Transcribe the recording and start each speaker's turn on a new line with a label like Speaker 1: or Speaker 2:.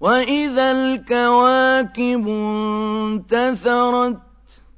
Speaker 1: وَإِذَا الْكَوَاكِبُ انتَثَرَتْ